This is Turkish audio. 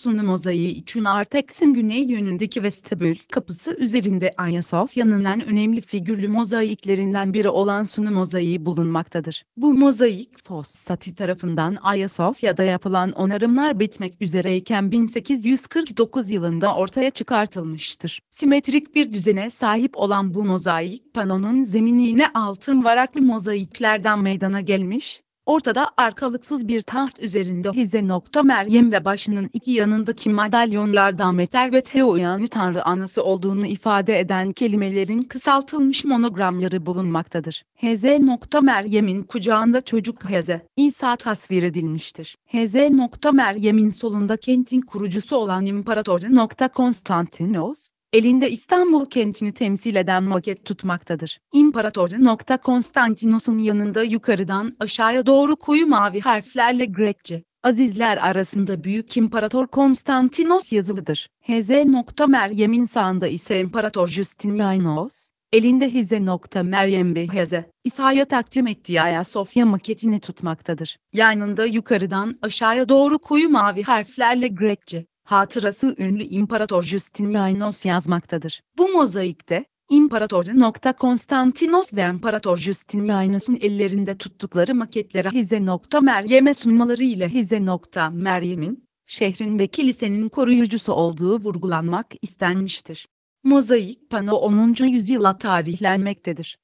Sunu mozaiği için Artex'in güney yönündeki vestibül kapısı üzerinde Ayasofya'nın en önemli figürlü mozaiklerinden biri olan Sunu mozaiği bulunmaktadır. Bu mozaik Fossati tarafından Ayasofya'da yapılan onarımlar bitmek üzereyken 1849 yılında ortaya çıkartılmıştır. Simetrik bir düzene sahip olan bu mozaik panonun zeminine altın varaklı mozaiklerden meydana gelmiş, Ortada arkalıksız bir taht üzerinde Hize nokta Meryem ve başının iki yanındaki madalyonlardan Meter ve Teo yani Tanrı anası olduğunu ifade eden kelimelerin kısaltılmış monogramları bulunmaktadır. Heze nokta Meryem'in kucağında çocuk Heze, İsa tasvir edilmiştir. Heze nokta Meryem'in solunda kentin kurucusu olan İmparator nokta Konstantinos, elinde İstanbul kentini temsil eden maket tutmaktadır. İmparator Konstantinos'un yanında yukarıdan aşağıya doğru koyu mavi harflerle Grekçe, Azizler arasında Büyük İmparator Konstantinos yazılıdır. Hz. Meryem'in sağında ise İmparator Justinianos, elinde nokta Meryem Bey Heze, İsa'ya takdim ettiği Ayasofya maketini tutmaktadır. Yanında yukarıdan aşağıya doğru koyu mavi harflerle Grekçe, hatırası ünlü İmparator Justinianos yazmaktadır. Bu mozaikte, İmparator Konstantinos ve İmparator Justinianos'un ellerinde tuttukları maketleri Hize nokta Meryem'e sunmaları ile Hize nokta Meryem'in, şehrin ve kilisenin koruyucusu olduğu vurgulanmak istenmiştir. Mozaik pano 10. yüzyıla tarihlenmektedir.